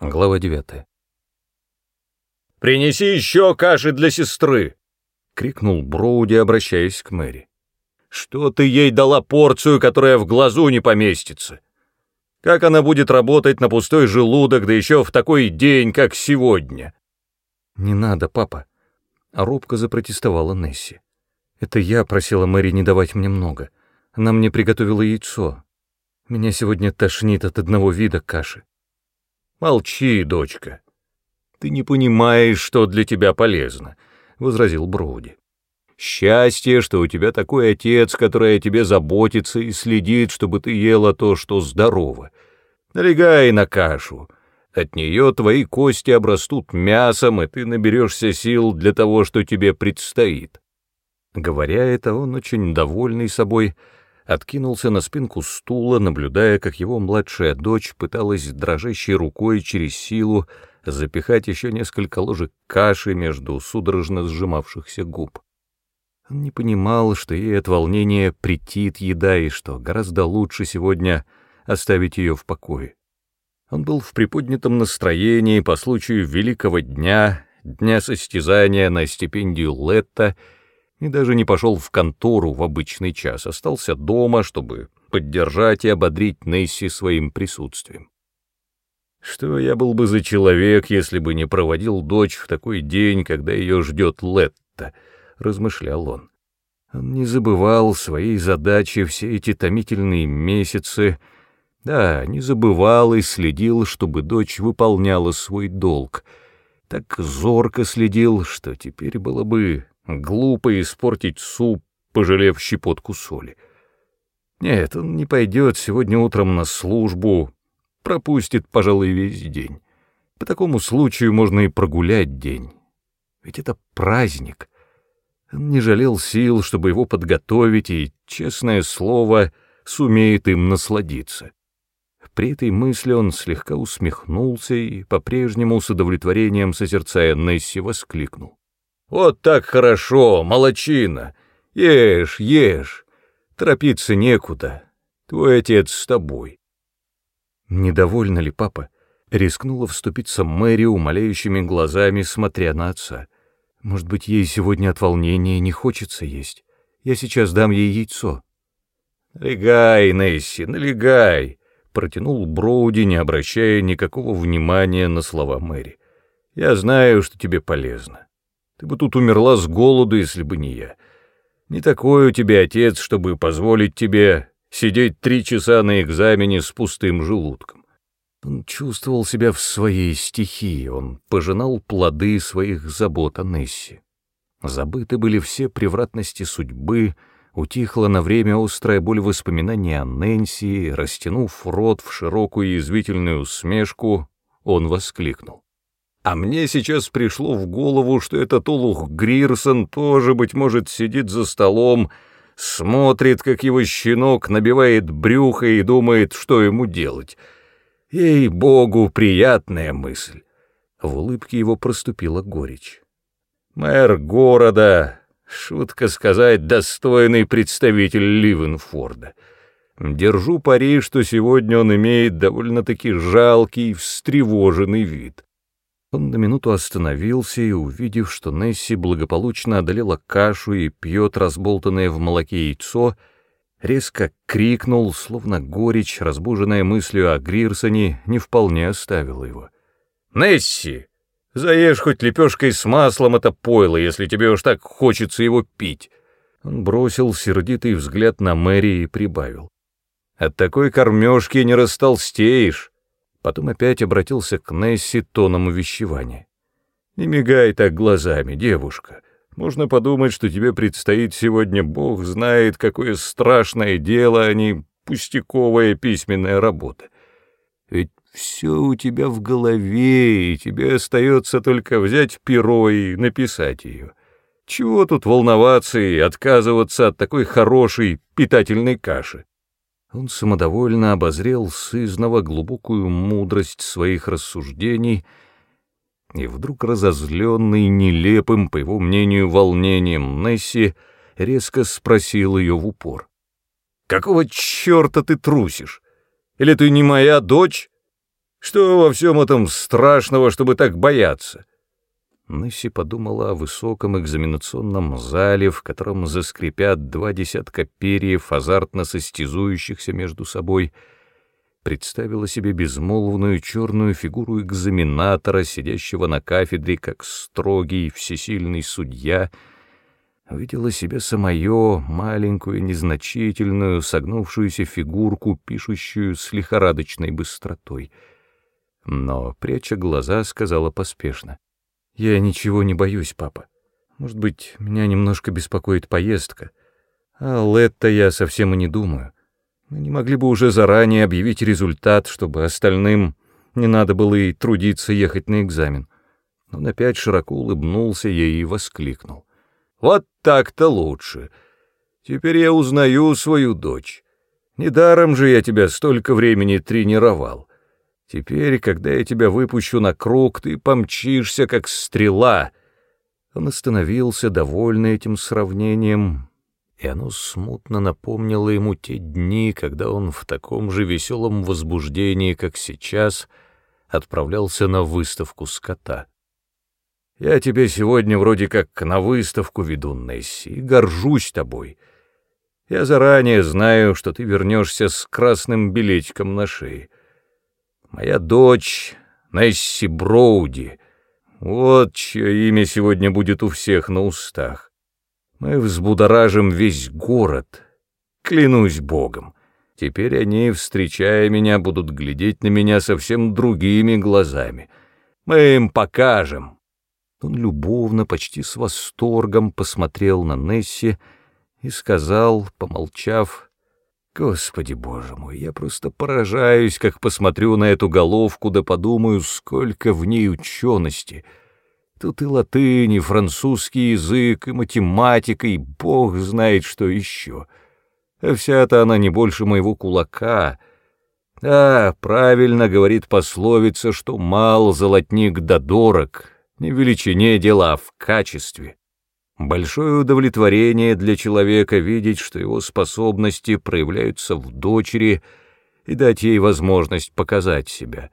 Глава 9. «Принеси еще каши для сестры!» — крикнул Броуди, обращаясь к Мэри. «Что ты ей дала порцию, которая в глазу не поместится? Как она будет работать на пустой желудок, да еще в такой день, как сегодня?» «Не надо, папа!» — робко запротестовала Несси. «Это я просила Мэри не давать мне много. Она мне приготовила яйцо. Меня сегодня тошнит от одного вида каши. «Молчи, дочка. Ты не понимаешь, что для тебя полезно», — возразил Броуди. «Счастье, что у тебя такой отец, который о тебе заботится и следит, чтобы ты ела то, что здорово. Налегай на кашу. От нее твои кости обрастут мясом, и ты наберешься сил для того, что тебе предстоит». Говоря это, он очень довольный собой, — откинулся на спинку стула, наблюдая, как его младшая дочь пыталась дрожащей рукой через силу запихать еще несколько ложек каши между судорожно сжимавшихся губ. Он не понимал, что ей от волнения претит еда и что гораздо лучше сегодня оставить ее в покое. Он был в приподнятом настроении по случаю великого дня, дня состязания на стипендию Летта — и даже не пошел в контору в обычный час, остался дома, чтобы поддержать и ободрить Несси своим присутствием. Что я был бы за человек, если бы не проводил дочь в такой день, когда ее ждет Летта, — размышлял он. Он не забывал своей задачи все эти томительные месяцы, да, не забывал и следил, чтобы дочь выполняла свой долг, так зорко следил, что теперь было бы Глупо испортить суп, пожалев щепотку соли. Нет, он не пойдет сегодня утром на службу, пропустит, пожалуй, весь день. По такому случаю можно и прогулять день. Ведь это праздник. Он не жалел сил, чтобы его подготовить, и, честное слово, сумеет им насладиться. При этой мысли он слегка усмехнулся и, по-прежнему с удовлетворением созерцая Несси, воскликнул. Вот так хорошо, молочина. Ешь, ешь. Торопиться некуда. Твой отец с тобой. Недовольна ли папа? Рискнула вступиться Мэри умоляющими глазами, смотря на отца. Может быть, ей сегодня от волнения не хочется есть. Я сейчас дам ей яйцо. «Налегай, Несси, налегай!» — протянул Броуди, не обращая никакого внимания на слова Мэри. «Я знаю, что тебе полезно. Ты бы тут умерла с голоду, если бы не я. Не такой у тебя отец, чтобы позволить тебе сидеть три часа на экзамене с пустым желудком. Он чувствовал себя в своей стихии, он пожинал плоды своих забот о Нессе. Забыты были все превратности судьбы, утихла на время острая боль воспоминаний о Нэнси, растянув рот в широкую язвительную усмешку, он воскликнул. А мне сейчас пришло в голову, что этот Олух Грирсон тоже, быть может, сидит за столом, смотрит, как его щенок набивает брюхо и думает, что ему делать. Ей-богу, приятная мысль. В улыбке его проступила горечь. Мэр города, шутка сказать, достойный представитель Ливенфорда. Держу пари, что сегодня он имеет довольно-таки жалкий, встревоженный вид. Он на минуту остановился и, увидев, что Несси благополучно одолела кашу и пьет разболтанное в молоке яйцо, резко крикнул, словно горечь, разбуженная мыслью о Грирсоне, не вполне оставила его. «Несси, заешь хоть лепешкой с маслом это пойло, если тебе уж так хочется его пить!» Он бросил сердитый взгляд на Мэри и прибавил. «От такой кормежки не растолстеешь!» Потом опять обратился к Несси тоном увещевания. «Не мигай так глазами, девушка. Можно подумать, что тебе предстоит сегодня, бог знает, какое страшное дело, а не пустяковая письменная работа. Ведь все у тебя в голове, и тебе остается только взять перо и написать ее. Чего тут волноваться и отказываться от такой хорошей питательной каши? Он самодовольно обозрел сызново глубокую мудрость своих рассуждений и вдруг разозленный нелепым, по его мнению, волнением Несси, резко спросил ее в упор. «Какого черта ты трусишь? Или ты не моя дочь? Что во всем этом страшного, чтобы так бояться? Несси подумала о высоком экзаменационном зале, в котором заскрипят два десятка перьев, азартно состязующихся между собой, представила себе безмолвную черную фигуру экзаменатора, сидящего на кафедре, как строгий всесильный судья, увидела себе самое, маленькую, незначительную, согнувшуюся фигурку, пишущую с лихорадочной быстротой. Но, пряча глаза, сказала поспешно — я ничего не боюсь, папа. Может быть, меня немножко беспокоит поездка. А Летта я совсем и не думаю. Мы не могли бы уже заранее объявить результат, чтобы остальным не надо было и трудиться ехать на экзамен. Он опять широко улыбнулся ей и воскликнул. «Вот так-то лучше. Теперь я узнаю свою дочь. Недаром же я тебя столько времени тренировал. Теперь, когда я тебя выпущу на круг, ты помчишься, как стрела». Он остановился, довольный этим сравнением, и оно смутно напомнило ему те дни, когда он в таком же веселом возбуждении, как сейчас, отправлялся на выставку скота. «Я тебя сегодня вроде как на выставку веду, Несси, и горжусь тобой. Я заранее знаю, что ты вернешься с красным билетиком на шее». Моя дочь Несси Броуди. Вот чье имя сегодня будет у всех на устах. Мы взбудоражим весь город. Клянусь Богом. Теперь они, встречая меня, будут глядеть на меня совсем другими глазами. Мы им покажем. Он любовно, почти с восторгом посмотрел на Несси и сказал, помолчав, Господи, боже мой, я просто поражаюсь, как посмотрю на эту головку, да подумаю, сколько в ней учености. Тут и латынь, и французский язык, и математика, и бог знает, что еще. А вся-то она не больше моего кулака. А, правильно говорит пословица, что мал золотник да дорог, не в величине дела, а в качестве. Большое удовлетворение для человека видеть, что его способности проявляются в дочери и дать ей возможность показать себя.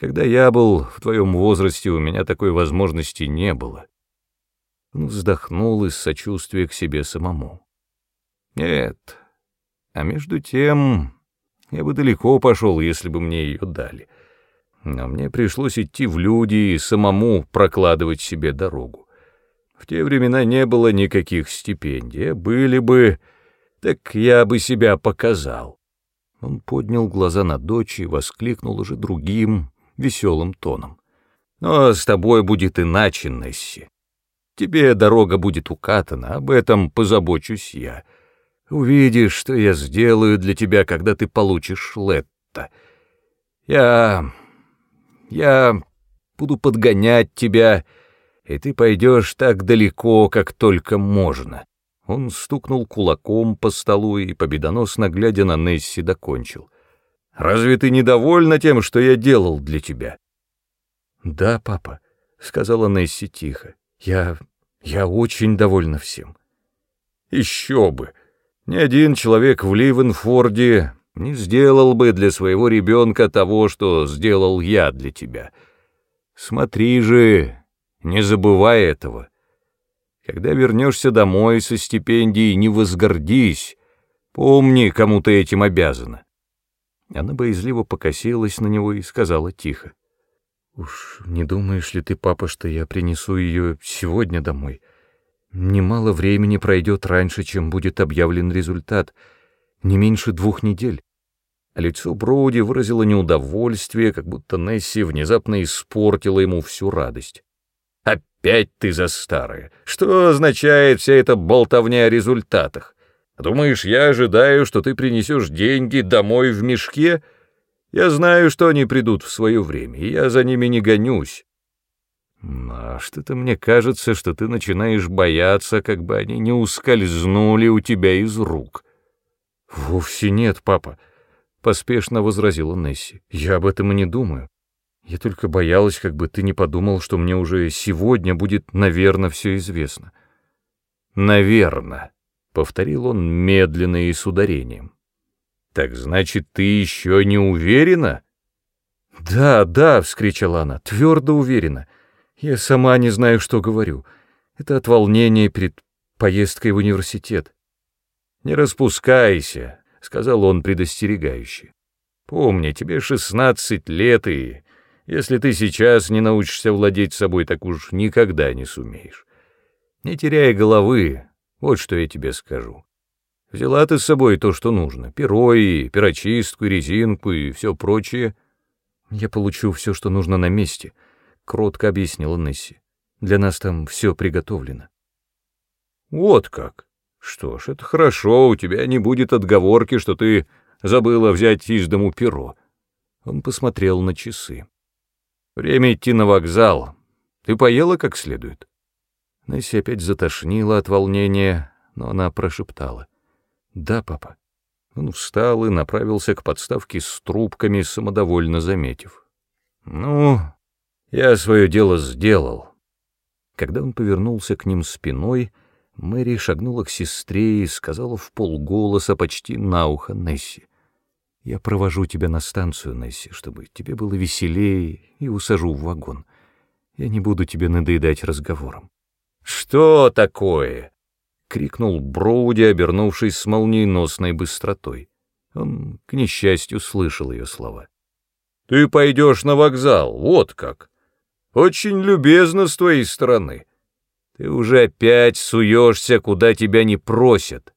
Когда я был в твоем возрасте, у меня такой возможности не было. Он вздохнул из сочувствия к себе самому. Нет, а между тем я бы далеко пошел, если бы мне ее дали. Но мне пришлось идти в люди и самому прокладывать себе дорогу. В те времена не было никаких стипендий, были бы, так я бы себя показал. Он поднял глаза на дочь и воскликнул уже другим, веселым тоном. Но с тобой будет иначе, Несси. Тебе дорога будет укатана, об этом позабочусь я. Увидишь, что я сделаю для тебя, когда ты получишь Летта. Я... я буду подгонять тебя и ты пойдешь так далеко, как только можно». Он стукнул кулаком по столу и, победоносно глядя на Несси, докончил. «Разве ты недовольна тем, что я делал для тебя?» «Да, папа», — сказала Несси тихо. «Я... я очень довольна всем». «Еще бы! Ни один человек в Ливенфорде не сделал бы для своего ребенка того, что сделал я для тебя. Смотри же, не забывай этого. Когда вернешься домой со стипендией, не возгордись. Помни, кому ты этим обязана. Она боязливо покосилась на него и сказала тихо. «Уж не думаешь ли ты, папа, что я принесу ее сегодня домой? Немало времени пройдет раньше, чем будет объявлен результат, не меньше двух недель». Лицо Броуди выразило неудовольствие, как будто Несси внезапно испортила ему всю радость. Опять ты за старое. Что означает вся эта болтовня о результатах? Думаешь, я ожидаю, что ты принесешь деньги домой в мешке? Я знаю, что они придут в свое время, и я за ними не гонюсь. А что-то мне кажется, что ты начинаешь бояться, как бы они не ускользнули у тебя из рук. Вовсе нет, папа, — поспешно возразила Несси. Я об этом и не думаю. Я только боялась, как бы ты не подумал, что мне уже сегодня будет, наверное, все известно. Наверно, повторил он медленно и с ударением. Так значит, ты еще не уверена? «Да, да!» — вскричала она, твердо уверена. «Я сама не знаю, что говорю. Это от волнения перед поездкой в университет». «Не распускайся», — сказал он предостерегающе. «Помни, тебе шестнадцать лет, и если ты сейчас не научишься владеть собой, так уж никогда не сумеешь. Не теряй головы, вот что я тебе скажу. Взяла ты с собой то, что нужно, перо и перочистку, и резинку и все прочее. Я получу все, что нужно на месте, — кротко объяснила Несси. Для нас там все приготовлено. Вот как. Что ж, это хорошо, у тебя не будет отговорки, что ты забыла взять из дому перо. Он посмотрел на часы. Время идти на вокзал. Ты поела как следует? Несси опять затошнила от волнения, но она прошептала. «Да, папа». Он встал и направился к подставке с трубками, самодовольно заметив. «Ну, я свое дело сделал». Когда он повернулся к ним спиной, Мэри шагнула к сестре и сказала в полголоса почти на ухо Несси. «Я провожу тебя на станцию, Несси, чтобы тебе было веселее, и усажу в вагон. Я не буду тебе надоедать разговором». «Что такое?» — крикнул Броуди, обернувшись с молниеносной быстротой. Он, к несчастью, слышал ее слова. «Ты пойдешь на вокзал, вот как. Очень любезно с твоей стороны. Ты уже опять суешься, куда тебя не просят.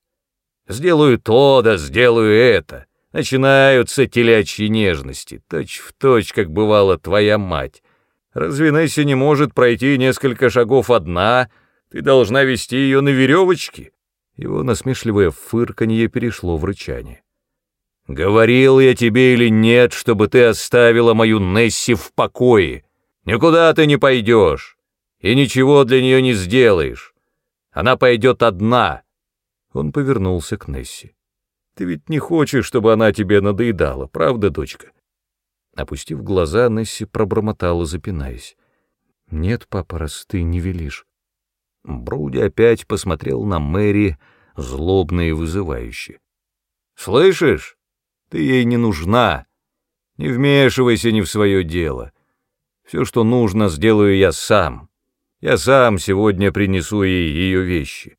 Сделаю то, да сделаю это. Начинаются телячьи нежности, точь в точь, как бывала твоя мать. Разве Несси не может пройти несколько шагов одна, ты должна вести ее на веревочке. Его насмешливое фырканье перешло в рычание. «Говорил я тебе или нет, чтобы ты оставила мою Несси в покое? Никуда ты не пойдешь и ничего для нее не сделаешь. Она пойдет одна». Он повернулся к Несси. «Ты ведь не хочешь, чтобы она тебе надоедала, правда, дочка?» Опустив глаза, Несси пробормотала, запинаясь. «Нет, папа, раз ты не велишь». Броуди опять посмотрел на Мэри, злобно и вызывающе. «Слышишь? Ты ей не нужна. Не вмешивайся не в свое дело. Все, что нужно, сделаю я сам. Я сам сегодня принесу ей ее вещи.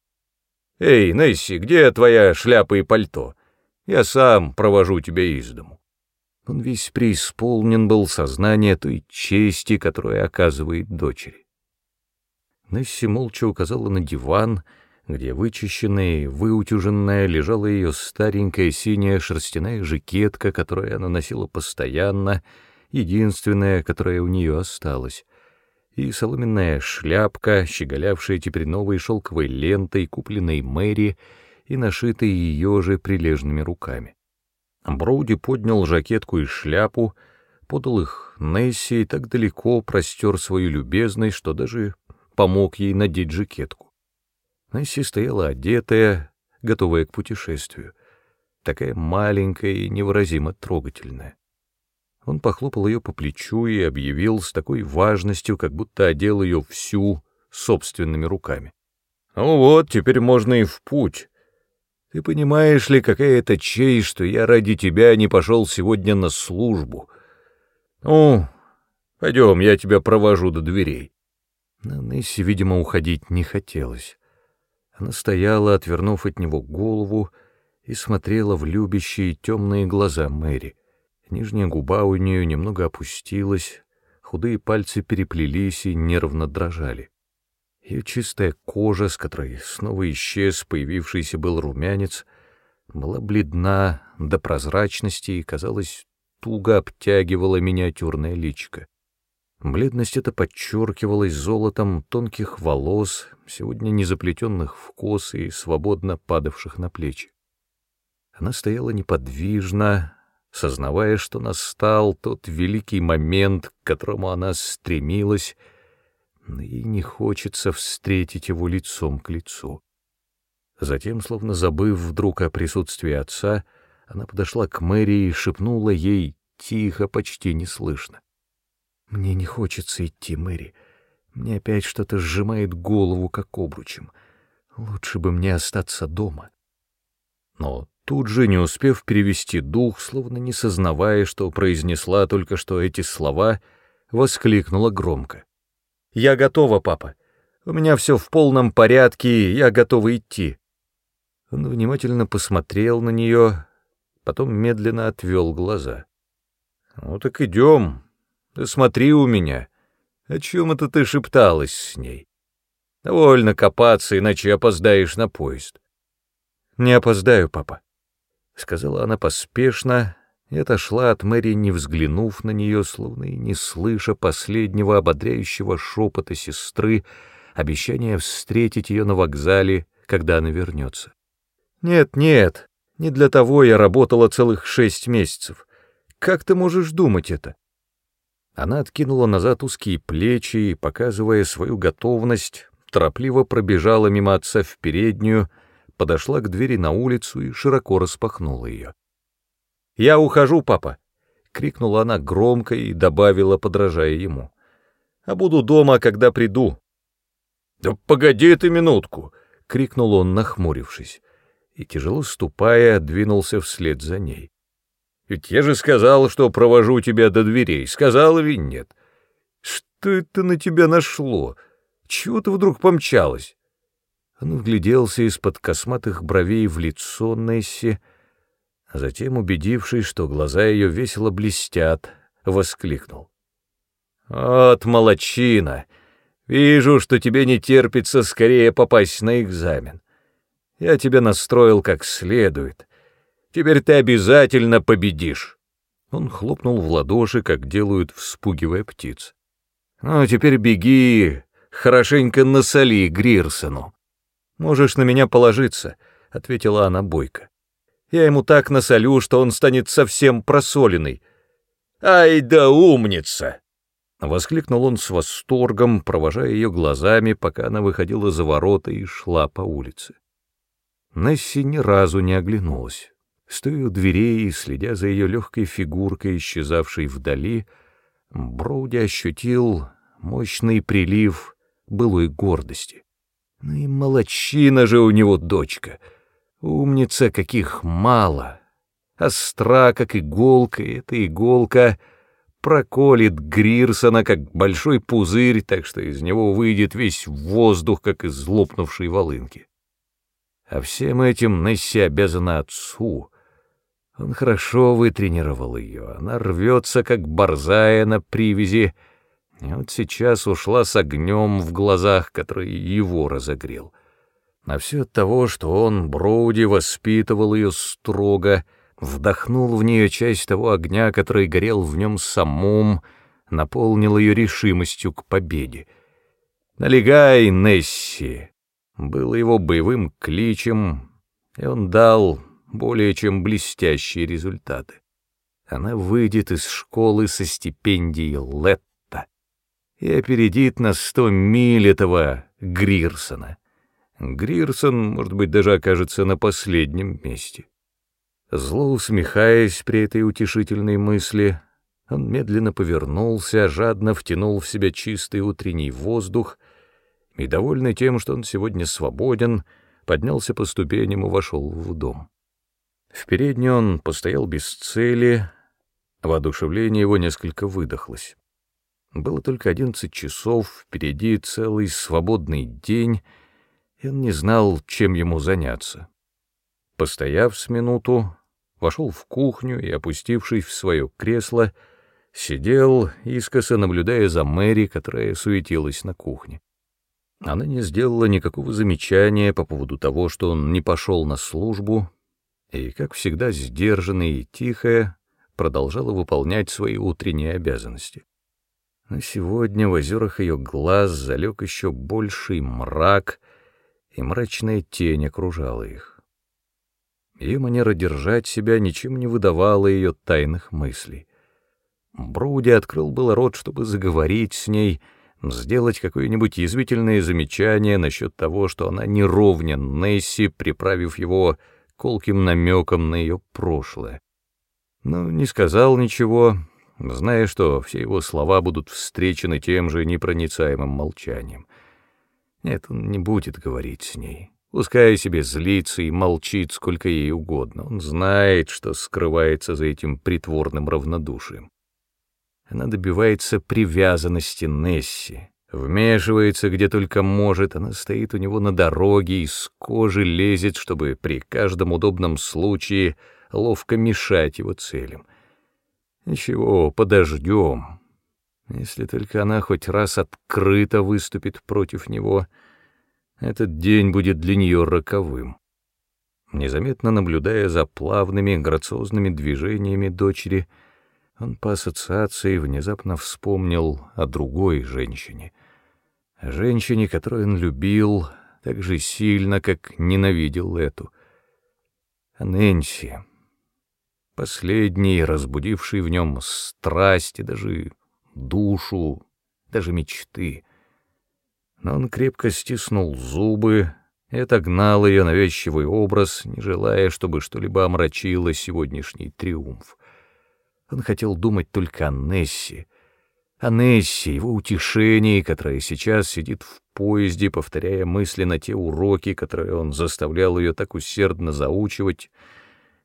Эй, Несси, где твоя шляпа и пальто? Я сам провожу тебя из дому». Он весь преисполнен был сознания той чести, которую оказывает дочери. Несси молча указала на диван, где вычищенная и выутюженная лежала ее старенькая синяя шерстяная жакетка, которую она носила постоянно, единственная, которая у нее осталась, и соломенная шляпка, щеголявшая теперь новой шелковой лентой, купленной Мэри и нашитой ее же прилежными руками. Броуди поднял жакетку и шляпу, подал их Несси и так далеко простер свою любезность, что даже помог ей надеть жакетку. Несси стояла одетая, готовая к путешествию, такая маленькая и невыразимо трогательная. Он похлопал ее по плечу и объявил с такой важностью, как будто одел ее всю собственными руками. «Ну вот, теперь можно и в путь. Ты понимаешь ли, какая это честь, что я ради тебя не пошел сегодня на службу? Ну, пойдем, я тебя провожу до дверей». Но Несси, видимо, уходить не хотелось. Она стояла, отвернув от него голову, и смотрела в любящие темные глаза Мэри. Нижняя губа у нее немного опустилась, худые пальцы переплелись и нервно дрожали. Ее чистая кожа, с которой снова исчез появившийся был румянец, была бледна до прозрачности и, казалось, туго обтягивала миниатюрное личико. Бледность эта подчеркивалась золотом тонких волос, сегодня не заплетенных в косы и свободно падавших на плечи. Она стояла неподвижно, сознавая, что настал тот великий момент, к которому она стремилась, но ей не хочется встретить его лицом к лицу. Затем, словно забыв вдруг о присутствии отца, она подошла к Мэри и шепнула ей тихо, почти неслышно. Мне не хочется идти, Мэри. Мне опять что-то сжимает голову, как обручем. Лучше бы мне остаться дома. Но тут же, не успев перевести дух, словно не сознавая, что произнесла только что эти слова, воскликнула громко. «Я готова, папа. У меня все в полном порядке, я готова идти». Он внимательно посмотрел на нее, потом медленно отвел глаза. «Ну так идем. Ты смотри у меня. О чем это ты шепталась с ней? Довольно копаться, иначе опоздаешь на поезд». «Не опоздаю, папа», — сказала она поспешно и отошла от Мэри, не взглянув на нее, словно и не слыша последнего ободряющего шепота сестры, обещания встретить ее на вокзале, когда она вернется. «Нет, нет, не для того я работала целых шесть месяцев. Как ты можешь думать это?» Она откинула назад узкие плечи и, показывая свою готовность, торопливо пробежала мимо отца в переднюю, подошла к двери на улицу и широко распахнула ее. «Я ухожу, папа!» — крикнула она громко и добавила, подражая ему. «А буду дома, когда приду». «Да погоди ты минутку!» — крикнул он, нахмурившись и, тяжело ступая, двинулся вслед за ней. «Ведь я же сказал, что провожу тебя до дверей. Сказал или нет? Что это на тебя нашло? Чего ты вдруг помчалась?» Он вгляделся из-под косматых бровей в лицо Несси, затем, убедившись, что глаза ее весело блестят, воскликнул. «От молочина! Вижу, что тебе не терпится скорее попасть на экзамен. Я тебя настроил как следует. Теперь ты обязательно победишь. Он хлопнул в ладоши, как делают, вспугивая птиц. Ну, теперь беги, хорошенько насоли Грирсону. Можешь на меня положиться, — ответила она бойко. Я ему так насолю, что он станет совсем просоленный. Ай да умница! Воскликнул он с восторгом, провожая ее глазами, пока она выходила за ворота и шла по улице. Несси ни разу не оглянулась. Стоя у дверей и следя за ее легкой фигуркой, исчезавшей вдали, Броуди ощутил мощный прилив былой гордости. Ну и молочина же у него дочка. Умница, каких мало. Остра, как иголка, и эта иголка проколет Грирсона, как большой пузырь, так что из него выйдет весь воздух, как из лопнувшей волынки. А всем этим Несси обязана отцу. Он хорошо вытренировал ее, она рвется, как борзая на привязи, и вот сейчас ушла с огнем в глазах, который его разогрел. А все от того, что он, Броуди, воспитывал ее строго, вдохнул в нее часть того огня, который горел в нем самом, наполнил ее решимостью к победе. «Налегай, Несси!» было его боевым кличем, и он дал более чем блестящие результаты. Она выйдет из школы со стипендией Летта и опередит на сто миль этого Грирсона. Грирсон, может быть, даже окажется на последнем месте. Зло усмехаясь при этой утешительной мысли, он медленно повернулся, жадно втянул в себя чистый утренний воздух — и, довольный тем, что он сегодня свободен, поднялся по ступеням и вошел в дом. В передней он постоял без цели, воодушевление его несколько выдохлось. Было только одиннадцать часов, впереди целый свободный день, он не знал, чем ему заняться. Постояв с минуту, вошел в кухню и, опустившись в свое кресло, сидел, искоса наблюдая за Мэри, которая суетилась на кухне. Она не сделала никакого замечания по поводу того, что он не пошел на службу, и, как всегда, сдержанная и тихая, продолжала выполнять свои утренние обязанности. Но сегодня в озерах ее глаз залег еще больший мрак, и мрачная тень окружала их. Ее манера держать себя ничем не выдавала ее тайных мыслей. Броуди открыл было рот, чтобы заговорить с ней — сделать какое-нибудь язвительное замечание насчет того, что она не ровнен Несси, приправив его колким намеком на ее прошлое. Но не сказал ничего, зная, что все его слова будут встречены тем же непроницаемым молчанием. Нет, он не будет говорить с ней, Пускай себе злится и молчит сколько ей угодно. Он знает, что скрывается за этим притворным равнодушием. Она добивается привязанности Несси, вмешивается где только может, она стоит у него на дороге, из кожи лезет, чтобы при каждом удобном случае ловко мешать его целям. Ничего, подождем. Если только она хоть раз открыто выступит против него — этот день будет для нее роковым. Незаметно наблюдая за плавными, грациозными движениями дочери, он по ассоциации внезапно вспомнил о другой женщине. О женщине, которую он любил так же сильно, как ненавидел эту. О Нэнси, последней, разбудившей в нем страсти, даже душу, даже мечты — но он крепко стиснул зубы и отогнал ее навязчивый образ, не желая, чтобы что-либо омрачило сегодняшний триумф. Он хотел думать только о Несси, о Несси, его утешении, которое сейчас сидит в поезде, повторяя мысленно те уроки, которые он заставлял ее так усердно заучивать,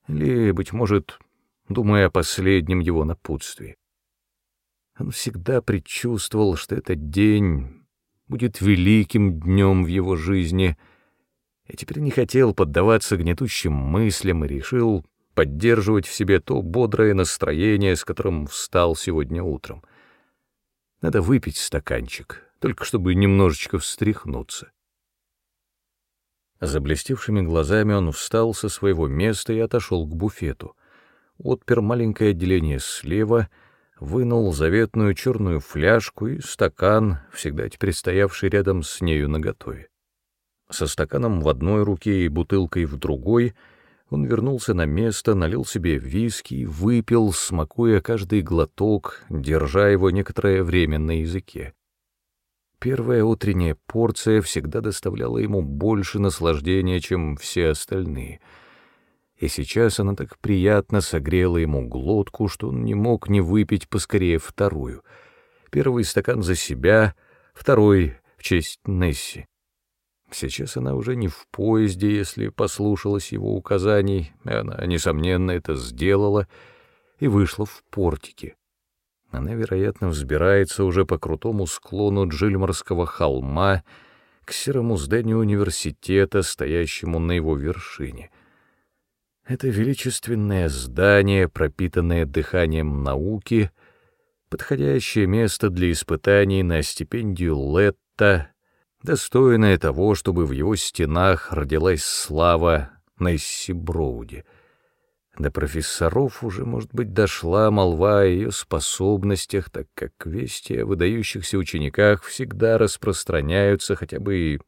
или, быть может, думая о последнем его напутствии. Он всегда предчувствовал, что этот день будет великим днем в его жизни, и теперь не хотел поддаваться гнетущим мыслям и решил поддерживать в себе то бодрое настроение, с которым встал сегодня утром. Надо выпить стаканчик, только чтобы немножечко встряхнуться. Заблестевшими глазами он встал со своего места и отошел к буфету. Отпер маленькое отделение слева — вынул заветную черную фляжку и стакан, всегда теперь стоявший рядом с нею наготове. Со стаканом в одной руке и бутылкой в другой он вернулся на место, налил себе виски выпил, смакуя каждый глоток, держа его некоторое время на языке. Первая утренняя порция всегда доставляла ему больше наслаждения, чем все остальные — и сейчас она так приятно согрела ему глотку, что он не мог не выпить поскорее вторую. Первый стакан за себя, второй в честь Несси. Сейчас она уже не в поезде, если послушалась его указаний, она, несомненно, это сделала, и вышла в портике. Она, вероятно, взбирается уже по крутому склону Джильморского холма к серому зданию университета, стоящему на его вершине — это величественное здание, пропитанное дыханием науки, подходящее место для испытаний на стипендию Летта, достойное того, чтобы в его стенах родилась слава Несси Броуди. До профессоров уже, может быть, дошла молва о ее способностях, так как вести о выдающихся учениках всегда распространяются хотя бы и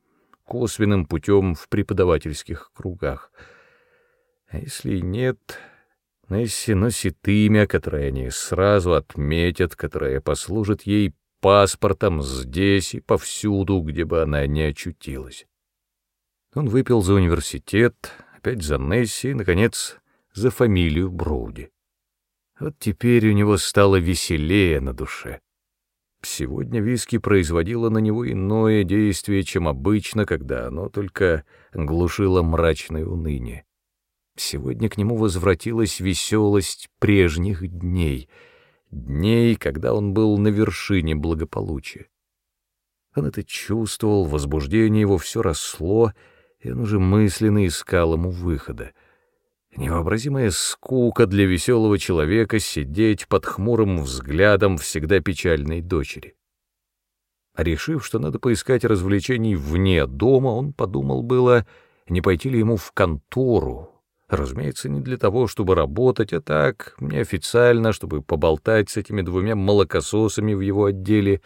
косвенным путем в преподавательских кругах — а если нет, Несси носит имя, которое они сразу отметят, которое послужит ей паспортом здесь и повсюду, где бы она ни очутилась. Он выпил за университет, опять за Несси и, наконец, за фамилию Броуди. Вот теперь у него стало веселее на душе. Сегодня виски производило на него иное действие, чем обычно, когда оно только глушило мрачное уныние. Сегодня к нему возвратилась веселость прежних дней, дней, когда он был на вершине благополучия. Он это чувствовал, возбуждение его все росло, и он уже мысленно искал ему выхода. Невообразимая скука для веселого человека сидеть под хмурым взглядом всегда печальной дочери. Решив, что надо поискать развлечений вне дома, он подумал было, не пойти ли ему в контору, Разумеется, не для того, чтобы работать, а так, неофициально, чтобы поболтать с этими двумя молокососами в его отделе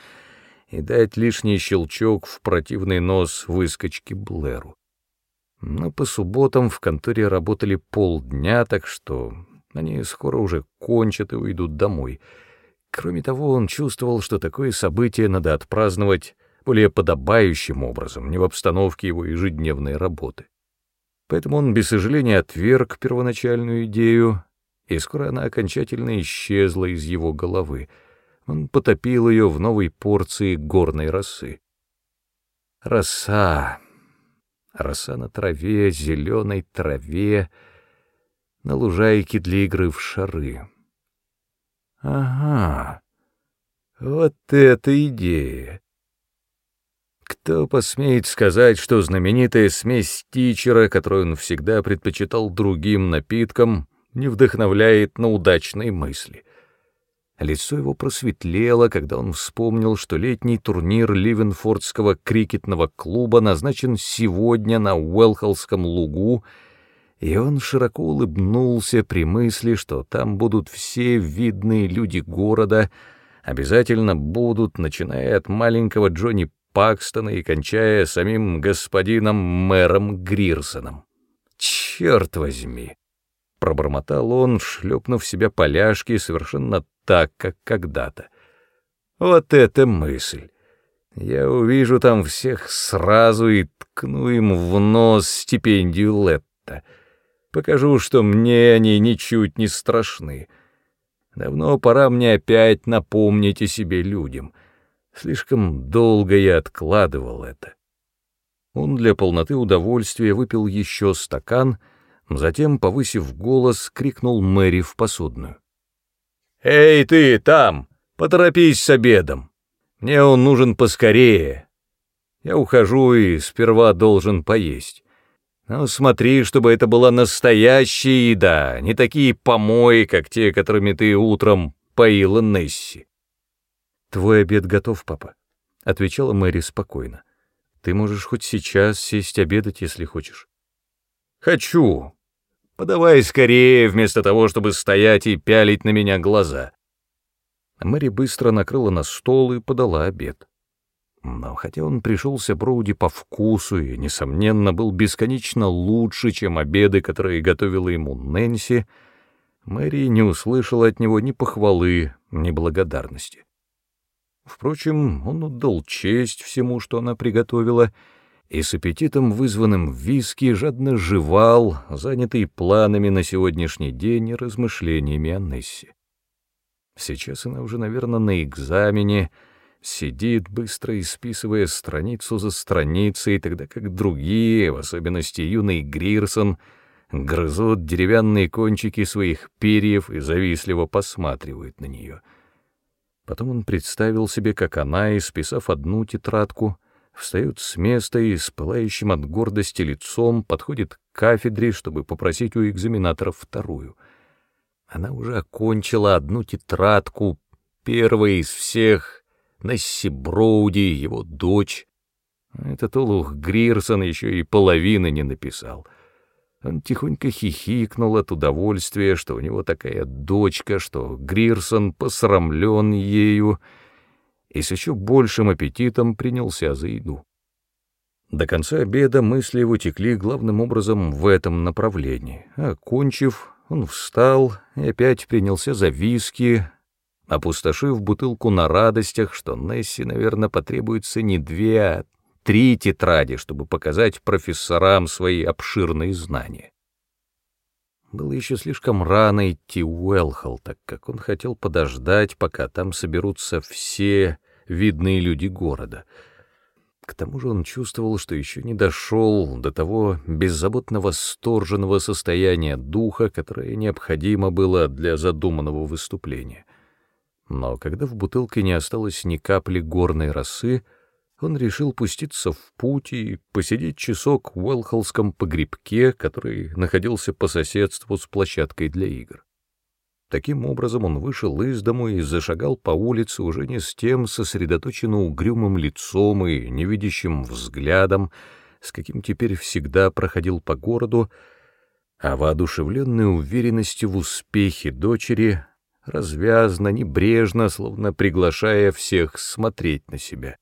и дать лишний щелчок в противный нос выскочки Блэру. Но по субботам в конторе работали полдня, так что они скоро уже кончат и уйдут домой. Кроме того, он чувствовал, что такое событие надо отпраздновать более подобающим образом, не в обстановке его ежедневной работы. Поэтому он без сожаления отверг первоначальную идею, и скоро она окончательно исчезла из его головы. Он потопил ее в новой порции горной росы. Роса. Роса на траве, зеленой траве, на лужайке для игры в шары. Ага, вот это идея. Кто посмеет сказать, что знаменитая смесь тичера, которую он всегда предпочитал другим напиткам, не вдохновляет на удачные мысли? Лицо его просветлело, когда он вспомнил, что летний турнир Ливенфордского крикетного клуба назначен сегодня на Уэлхолском лугу, и он широко улыбнулся при мысли, что там будут все видные люди города, обязательно будут, начиная от маленького Джонни Пакстона и кончая самим господином мэром Грирсоном. «Черт возьми!» — пробормотал он, шлепнув себя поляшки совершенно так, как когда-то. «Вот это мысль! Я увижу там всех сразу и ткну им в нос стипендию Летта. Покажу, что мне они ничуть не страшны. Давно пора мне опять напомнить о себе людям». Слишком долго я откладывал это. Он для полноты удовольствия выпил еще стакан, затем, повысив голос, крикнул Мэри в посудную. «Эй, ты там! Поторопись с обедом! Мне он нужен поскорее. Я ухожу и сперва должен поесть. Но смотри, чтобы это была настоящая еда, не такие помои, как те, которыми ты утром поила Несси. «Твой обед готов, папа», — отвечала Мэри спокойно. «Ты можешь хоть сейчас сесть обедать, если хочешь». «Хочу. Подавай скорее, вместо того, чтобы стоять и пялить на меня глаза». Мэри быстро накрыла на стол и подала обед. Но хотя он пришелся Броуди по вкусу и, несомненно, был бесконечно лучше, чем обеды, которые готовила ему Нэнси, Мэри не услышала от него ни похвалы, ни благодарности. Впрочем, он отдал честь всему, что она приготовила, и с аппетитом, вызванным виски, жадно жевал, занятый планами на сегодняшний день и размышлениями о Нессе. Сейчас она уже, наверное, на экзамене, сидит, быстро исписывая страницу за страницей, тогда как другие, в особенности юный Грирсон, грызут деревянные кончики своих перьев и завистливо посматривают на нее — Потом он представил себе, как она, исписав одну тетрадку, встает с места и с пылающим от гордости лицом подходит к кафедре, чтобы попросить у экзаменаторов вторую. Она уже окончила одну тетрадку, первая из всех, Несси Броуди, его дочь. Этот олух Грирсон еще и половины не написал — он тихонько хихикнул от удовольствия, что у него такая дочка, что Грирсон посрамлен ею, и с еще большим аппетитом принялся за еду. До конца обеда мысли его текли главным образом в этом направлении. Окончив, он встал и опять принялся за виски, опустошив бутылку на радостях, что Несси, наверное, потребуется не две, а три тетради, чтобы показать профессорам свои обширные знания. Было еще слишком рано идти в Уэлхол, так как он хотел подождать, пока там соберутся все видные люди города. К тому же он чувствовал, что еще не дошел до того беззаботно восторженного состояния духа, которое необходимо было для задуманного выступления. Но когда в бутылке не осталось ни капли горной росы, он решил пуститься в путь и посидеть часок в Уэлхолском погребке, который находился по соседству с площадкой для игр. Таким образом он вышел из дому и зашагал по улице уже не с тем сосредоточенно угрюмым лицом и невидящим взглядом, с каким теперь всегда проходил по городу, а воодушевленной уверенностью в успехе дочери, развязно, небрежно, словно приглашая всех смотреть на себя.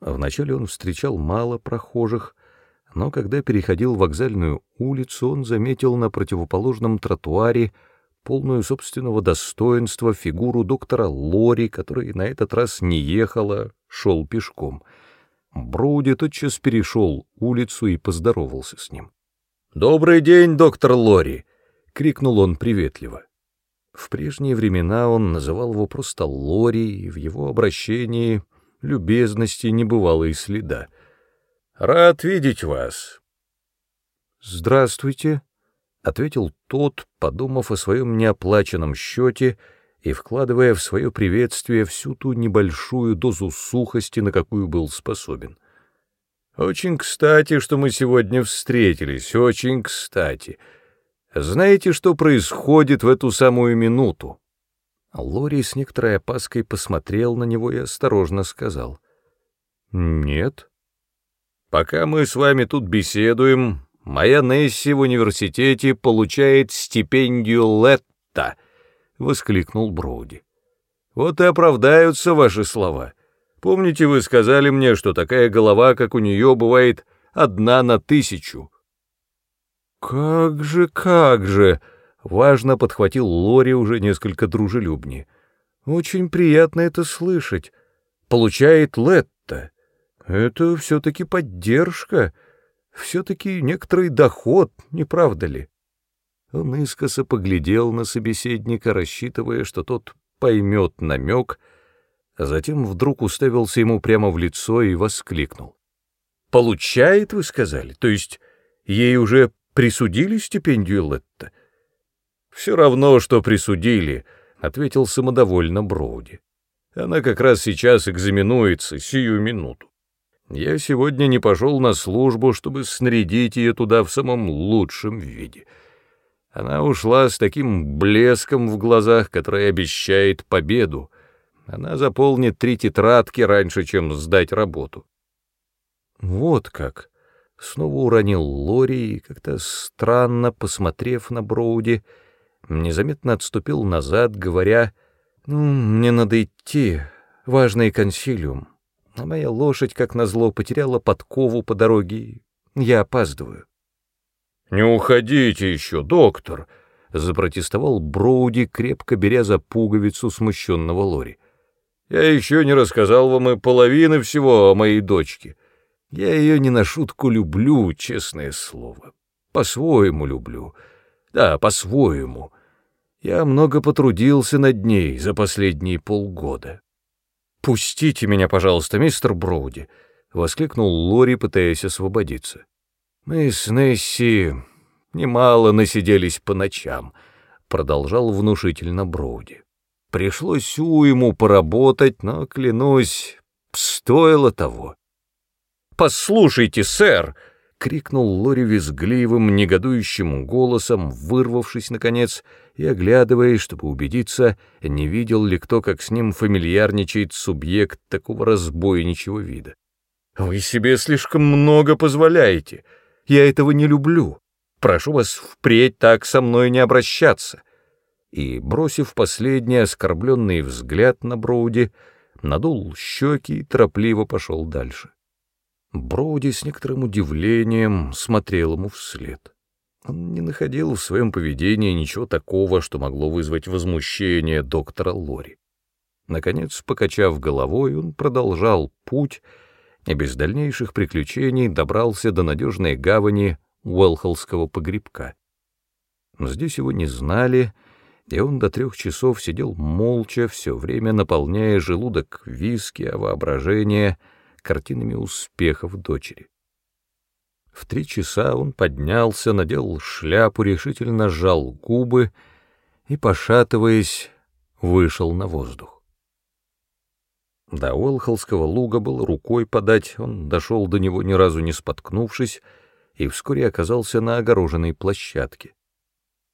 Вначале он встречал мало прохожих, но когда переходил вокзальную улицу, он заметил на противоположном тротуаре полную собственного достоинства фигуру доктора Лори, который на этот раз не ехал, а шел пешком. Броуди тотчас перешел улицу и поздоровался с ним. «Добрый день, доктор Лори!» — крикнул он приветливо. В прежние времена он называл его просто Лори, и в его обращении любезности не бывало и следа. Рад видеть вас». «Здравствуйте», — ответил тот, подумав о своем неоплаченном счете и вкладывая в свое приветствие всю ту небольшую дозу сухости, на какую был способен. «Очень кстати, что мы сегодня встретились, очень кстати. Знаете, что происходит в эту самую минуту?» Лори с некоторой опаской посмотрел на него и осторожно сказал. «Нет». «Пока мы с вами тут беседуем, моя Несси в университете получает стипендию Летта», — воскликнул Броуди. «Вот и оправдаются ваши слова. Помните, вы сказали мне, что такая голова, как у нее, бывает одна на тысячу?» «Как же, как же!» Важно подхватил Лори уже несколько дружелюбнее. Очень приятно это слышать. Получает Летта. Это все-таки поддержка, все-таки некоторый доход, не правда ли? Он искоса поглядел на собеседника, рассчитывая, что тот поймет намек, а затем вдруг уставился ему прямо в лицо и воскликнул. «Получает, вы сказали? То есть ей уже присудили стипендию Летта?» «Все равно, что присудили», — ответил самодовольно Броуди. «Она как раз сейчас экзаменуется, сию минуту. Я сегодня не пошел на службу, чтобы снарядить ее туда в самом лучшем виде. Она ушла с таким блеском в глазах, который обещает победу. Она заполнит три тетрадки раньше, чем сдать работу». «Вот как!» — снова уронил Лори и, как-то странно посмотрев на Броуди, — незаметно отступил назад, говоря, «Ну, мне надо идти, важный консилиум, а моя лошадь, как назло, потеряла подкову по дороге, я опаздываю». «Не уходите еще, доктор!» — запротестовал Броуди, крепко беря за пуговицу смущенного Лори. «Я еще не рассказал вам и половины всего о моей дочке. Я ее не на шутку люблю, честное слово. По-своему люблю. Да, по-своему. Я много потрудился над ней за последние полгода. «Пустите меня, пожалуйста, мистер Броуди», — воскликнул Лори, пытаясь освободиться. «Мы с Несси немало насиделись по ночам», — продолжал внушительно Броуди. «Пришлось уйму поработать, но, клянусь, стоило того». «Послушайте, сэр!» — крикнул Лори визгливым, негодующим голосом, вырвавшись, наконец, и оглядываясь, чтобы убедиться, не видел ли кто, как с ним фамильярничает субъект такого разбойничьего вида. «Вы себе слишком много позволяете. Я этого не люблю. Прошу вас впредь так со мной не обращаться». И, бросив последний оскорбленный взгляд на Броуди, надул щеки и торопливо пошел дальше. Броуди с некоторым удивлением смотрел ему вслед. Он не находил в своем поведении ничего такого, что могло вызвать возмущение доктора Лори. Наконец, покачав головой, он продолжал путь и без дальнейших приключений добрался до надежной гавани Уэлхолского погребка. Здесь его не знали, и он до трех часов сидел молча, все время наполняя желудок виски, а воображение — картинами успехов дочери. В три часа он поднялся, надел шляпу, решительно сжал губы и, пошатываясь, вышел на воздух. До Уэлхолского луга был рукой подать, он дошел до него ни разу не споткнувшись, и вскоре оказался на огороженной площадке.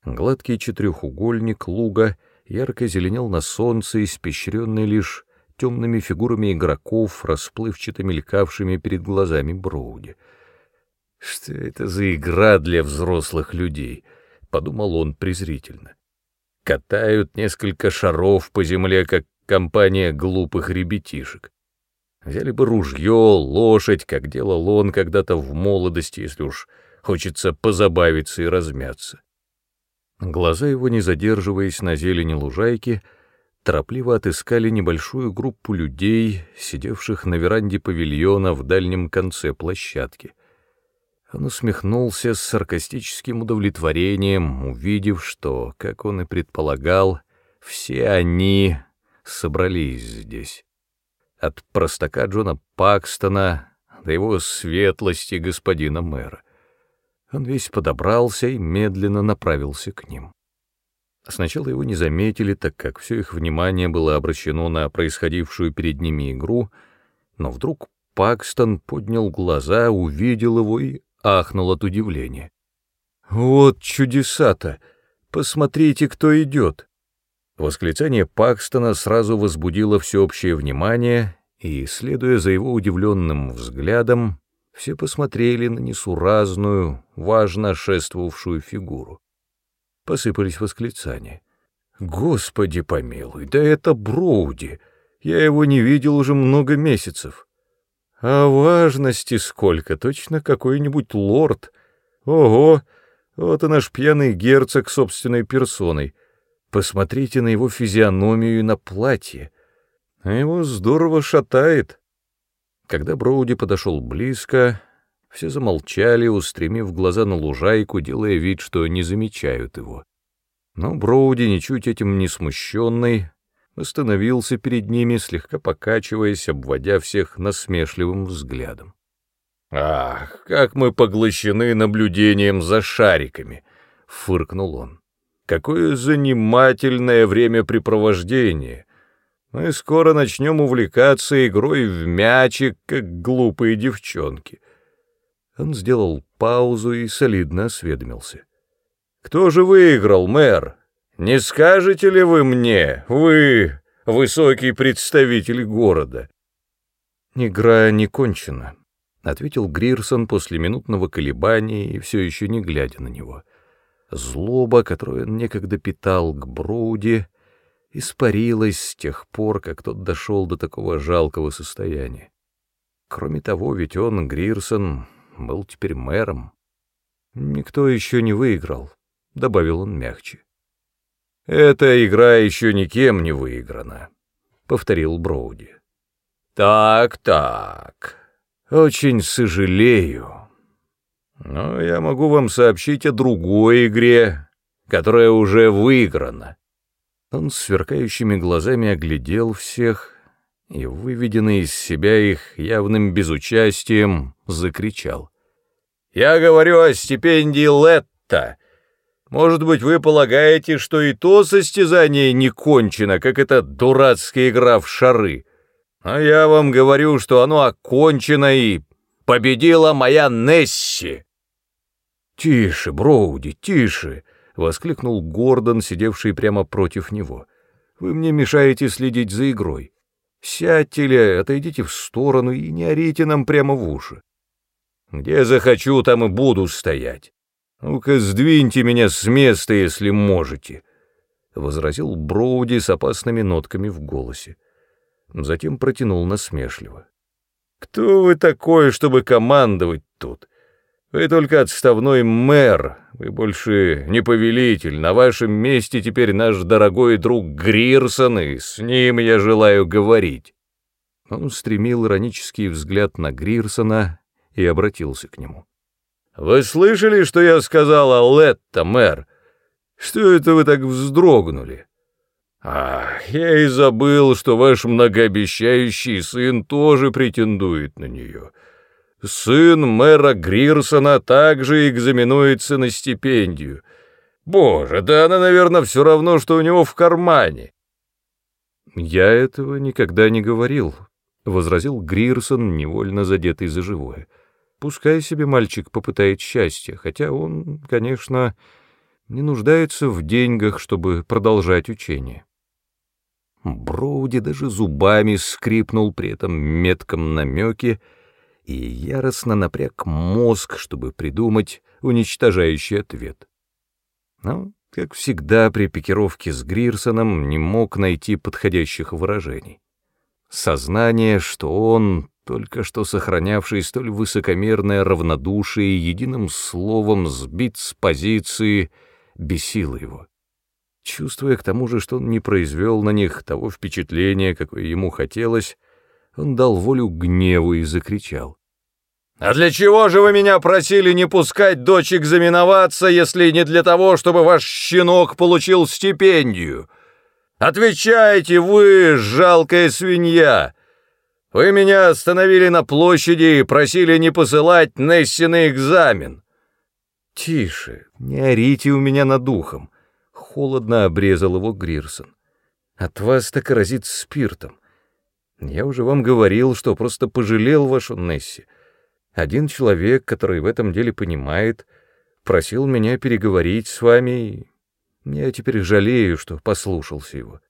Гладкий четырехугольник луга ярко зеленел на солнце, испещренный лишь темными фигурами игроков, расплывчато мелькавшими перед глазами Броуди. «Что это за игра для взрослых людей?» — подумал он презрительно. «Катают несколько шаров по земле, как компания глупых ребятишек. Взяли бы ружье, лошадь, как делал он когда-то в молодости, если уж хочется позабавиться и размяться». Глаза его, не задерживаясь на зелени лужайки, — торопливо отыскали небольшую группу людей, сидевших на веранде павильона в дальнем конце площадки. Он усмехнулся с саркастическим удовлетворением, увидев, что, как он и предполагал, все они собрались здесь. От простака Джона Пакстона до его светлости господина мэра. Он весь подобрался и медленно направился к ним. Сначала его не заметили, так как все их внимание было обращено на происходившую перед ними игру, но вдруг Пакстон поднял глаза, увидел его и ахнул от удивления. «Вот чудеса-то! Посмотрите, кто идет!» Восклицание Пакстона сразу возбудило всеобщее внимание, и, следуя за его удивленным взглядом, все посмотрели на несуразную, важно шествовавшую фигуру. Посыпались восклицания. «Господи помилуй, да это Броуди! Я его не видел уже много месяцев. А важности сколько, точно какой-нибудь лорд. Ого, вот и наш пьяный герцог собственной персоной. Посмотрите на его физиономию и на платье. А его здорово шатает». Когда Броуди подошел близко, все замолчали, устремив глаза на лужайку, делая вид, что не замечают его. Но Броуди, ничуть этим не смущенный, остановился перед ними, слегка покачиваясь, обводя всех насмешливым взглядом. «Ах, как мы поглощены наблюдением за шариками!» — фыркнул он. «Какое занимательное времяпрепровождение! Мы скоро начнем увлекаться игрой в мячик, как глупые девчонки». Он сделал паузу и солидно осведомился. «Кто же выиграл, мэр? Не скажете ли вы мне, вы, высокий представитель города?» «Игра не кончена», — ответил Грирсон после минутного колебания и все еще не глядя на него. Злоба, которую он некогда питал к Броуди, испарилась с тех пор, как тот дошел до такого жалкого состояния. Кроме того, ведь он, Грирсон, был теперь мэром. Никто еще не выиграл, — добавил он мягче. «Эта игра еще никем не выиграна», — повторил Броуди. «Так, так, очень сожалею. Но я могу вам сообщить о другой игре, которая уже выиграна». Он сверкающими глазами оглядел всех и, выведенный из себя их явным безучастием, закричал. Я говорю о стипендии Летта. Может быть, вы полагаете, что и то состязание не кончено, как эта дурацкая игра в шары. А я вам говорю, что оно окончено и победила моя Несси. «Тише, Броуди, тише!» — воскликнул Гордон, сидевший прямо против него. «Вы мне мешаете следить за игрой. Сядьте ли, отойдите в сторону и не орите нам прямо в уши. Где захочу, там и буду стоять. Ну-ка, сдвиньте меня с места, если можете», — возразил Броуди с опасными нотками в голосе. Затем протянул насмешливо. «Кто вы такой, чтобы командовать тут? Вы только отставной мэр, вы больше не повелитель. На вашем месте теперь наш дорогой друг Грирсон, и с ним я желаю говорить». Он стремил иронический взгляд на Грирсона, и обратился к нему. «Вы слышали, что я сказал о Летто, мэр? Что это вы так вздрогнули? Ах, я и забыл, что ваш многообещающий сын тоже претендует на нее. Сын мэра Грирсона также экзаменуется на стипендию. Боже, да она, наверное, все равно, что у него в кармане». «Я этого никогда не говорил», — возразил Грирсон, невольно задетый за живое. Пускай себе мальчик попытает счастья, хотя он, конечно, не нуждается в деньгах, чтобы продолжать учение. Броуди даже зубами скрипнул при этом метком намеке и яростно напряг мозг, чтобы придумать уничтожающий ответ. Но, как всегда при пикировке с Грирсоном, не мог найти подходящих выражений. Сознание, что он только что сохранявший столь высокомерное равнодушие, единым словом сбит с позиции, бесило его. Чувствуя к тому же, что он не произвел на них того впечатления, какое ему хотелось, он дал волю гневу и закричал. «А для чего же вы меня просили не пускать дочь экзаменоваться, если не для того, чтобы ваш щенок получил стипендию? Отвечайте вы, жалкая свинья!» Вы меня остановили на площади и просили не посылать Несси на экзамен. Тише, не орите у меня над духом. Холодно обрезал его Грирсон. От вас так разит спиртом. Я уже вам говорил, что просто пожалел вашу Несси. Один человек, который в этом деле понимает, просил меня переговорить с вами, и я теперь жалею, что послушался его.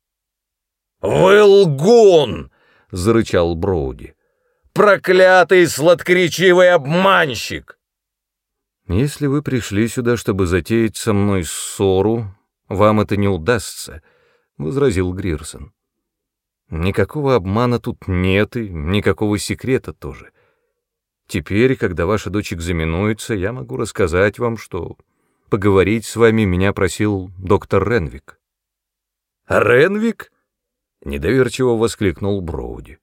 «Вы лгун!» — зарычал Броуди. «Проклятый сладкоречивый обманщик!» «Если вы пришли сюда, чтобы затеять со мной ссору, вам это не удастся», — возразил Грирсон. «Никакого обмана тут нет и никакого секрета тоже. Теперь, когда ваша дочь экзаменуется, я могу рассказать вам, что поговорить с вами меня просил доктор Ренвик». «Ренвик?» — недоверчиво воскликнул Броуди.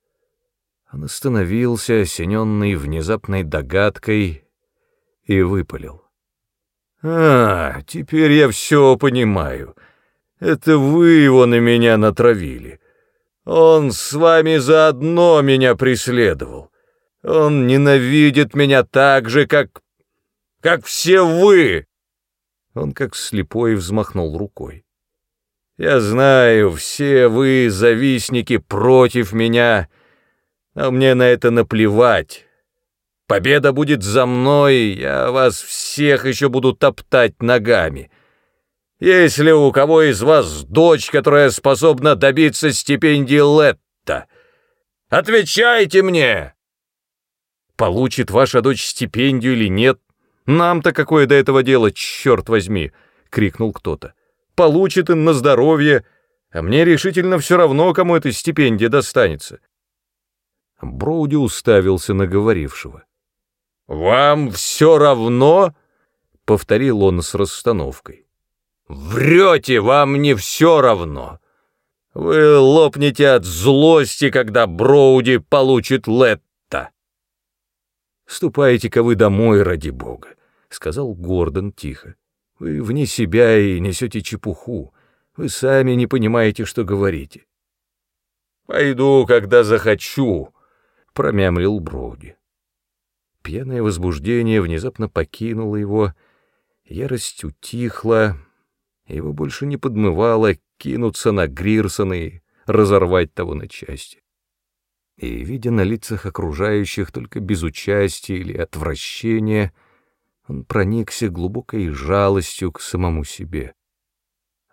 Он остановился, осененный внезапной догадкой, и выпалил. «А, теперь я все понимаю. Это вы его на меня натравили. Он с вами заодно меня преследовал. Он ненавидит меня так же, как... как все вы!» Он как слепой взмахнул рукой. Я знаю, все вы, завистники, против меня, а мне на это наплевать. Победа будет за мной, я вас всех еще буду топтать ногами. Если у кого из вас дочь, которая способна добиться стипендии Летта, отвечайте мне!» «Получит ваша дочь стипендию или нет? Нам-то какое до этого дело, черт возьми!» — крикнул кто-то получит им на здоровье, а мне решительно все равно, кому эта стипендия достанется. Броуди уставился на говорившего. «Вам все равно?» — повторил он с расстановкой. «Врете, вам не все равно. Вы лопнете от злости, когда Броуди получит Летта». «Ступайте-ка вы домой, ради бога», — сказал Гордон тихо. Вы вне себя и несете чепуху. Вы сами не понимаете, что говорите. «Пойду, когда захочу», — промямлил Броуди. Пьяное возбуждение внезапно покинуло его, ярость утихла, его больше не подмывало кинуться на Грирсона и разорвать того на части. И, видя на лицах окружающих только безучастие или отвращение, — он проникся глубокой жалостью к самому себе.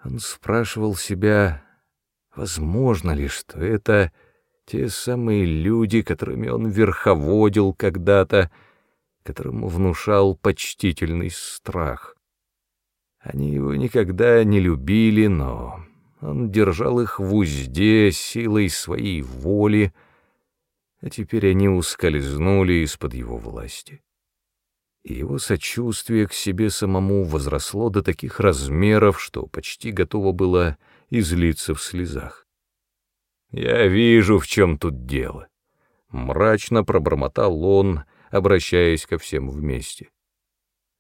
Он спрашивал себя, возможно ли, что это те самые люди, которыми он верховодил когда-то, которым внушал почтительный страх. Они его никогда не любили, но он держал их в узде силой своей воли, а теперь они ускользнули из-под его власти и его сочувствие к себе самому возросло до таких размеров, что почти готово было излиться в слезах. «Я вижу, в чем тут дело», — мрачно пробормотал он, обращаясь ко всем вместе.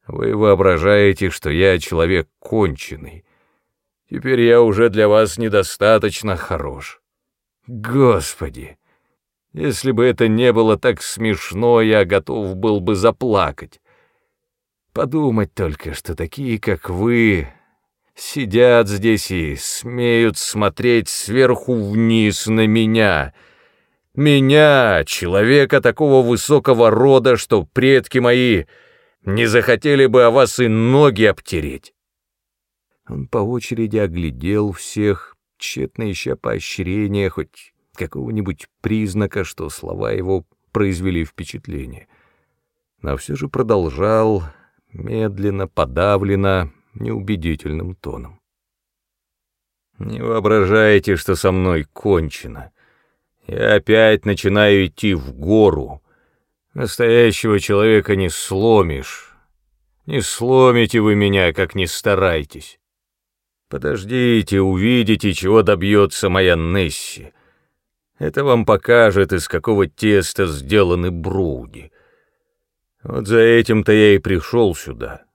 «Вы воображаете, что я человек конченый. Теперь я уже для вас недостаточно хорош. Господи! Если бы это не было так смешно, я готов был бы заплакать. Подумать только, что такие, как вы, сидят здесь и смеют смотреть сверху вниз на меня. Меня, человека такого высокого рода, что предки мои не захотели бы о вас и ноги обтереть. Он по очереди оглядел всех, тщетно ища поощрения, хоть какого-нибудь признака, что слова его произвели впечатление. Но все же продолжал, медленно, подавленно, неубедительным тоном. «Не воображайте, что со мной кончено. Я опять начинаю идти в гору. Настоящего человека не сломишь. Не сломите вы меня, как ни старайтесь. Подождите, увидите, чего добьется моя Несси. Это вам покажет, из какого теста сделаны бруди. Вот за этим-то я и пришел сюда.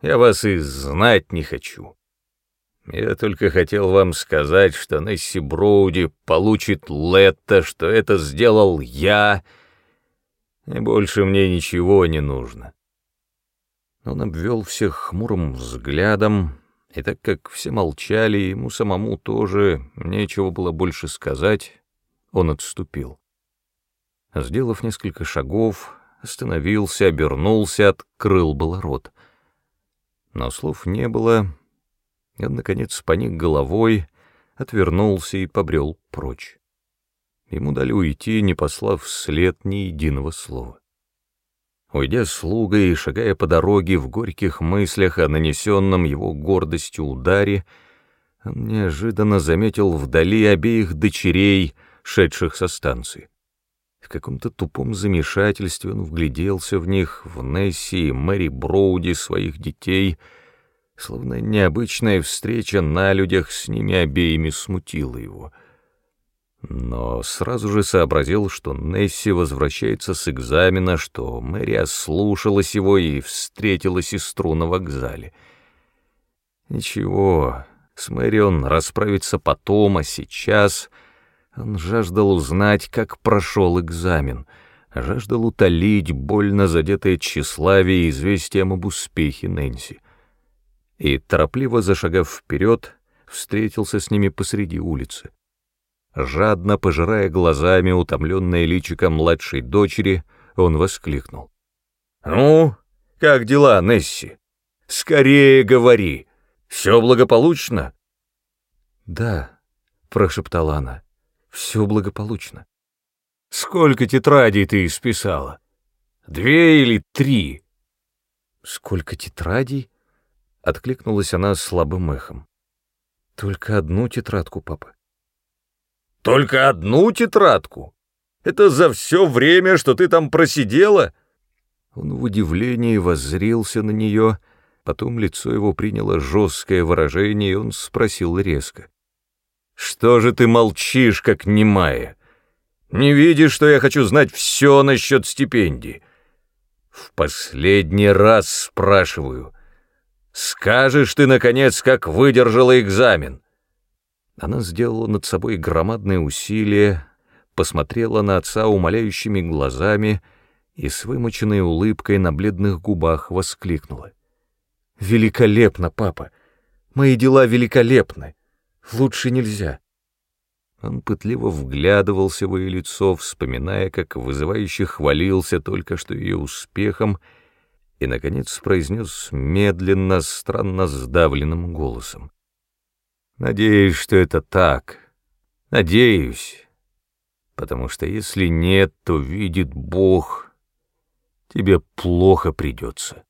Я вас и знать не хочу. Я только хотел вам сказать, что Несси Броуди получит Летта, что это сделал я, и больше мне ничего не нужно. Он обвел всех хмурым взглядом, и так как все молчали, ему самому тоже нечего было больше сказать, он отступил. Сделав несколько шагов, остановился, обернулся, открыл был рот. Но слов не было, он, наконец, поник головой, отвернулся и побрел прочь. Ему дали уйти, не послав вслед ни единого слова. Уйдя слугой и шагая по дороге в горьких мыслях о нанесенном его гордостью ударе, он неожиданно заметил вдали обеих дочерей, шедших со станции. В каком-то тупом замешательстве он вгляделся в них, в Несси и Мэри Броуди, своих детей — словно необычная встреча на людях с ними обеими смутила его. Но сразу же сообразил, что Несси возвращается с экзамена, что Мэри ослушалась его и встретила сестру на вокзале. Ничего, с Мэри он расправится потом, а сейчас он жаждал узнать, как прошел экзамен, жаждал утолить больно задетое тщеславие известием об успехе Нэнси и, торопливо зашагав вперед, встретился с ними посреди улицы. Жадно пожирая глазами утомленное личико младшей дочери, он воскликнул. «Ну, как дела, Несси? Скорее говори! Все благополучно?» «Да», — прошептала она, — «все благополучно». «Сколько тетрадей ты исписала? Две или три?» «Сколько тетрадей?» Откликнулась она слабым эхом. «Только одну тетрадку, папа». «Только одну тетрадку? Это за все время, что ты там просидела?» Он в удивлении воззрился на нее, потом лицо его приняло жесткое выражение, и он спросил резко. «Что же ты молчишь, как немая? Не видишь, что я хочу знать все насчет стипендий? В последний раз спрашиваю, Скажешь ты, наконец, как выдержала экзамен!» Она сделала над собой громадные усилия, посмотрела на отца умоляющими глазами и с вымученной улыбкой на бледных губах воскликнула. «Великолепно, папа! Мои дела великолепны! Лучше нельзя!» Он пытливо вглядывался в ее лицо, вспоминая, как вызывающе хвалился только что ее успехом, и, наконец, произнес медленно, странно сдавленным голосом. «Надеюсь, что это так. Надеюсь. Потому что если нет, то видит Бог, тебе плохо придется».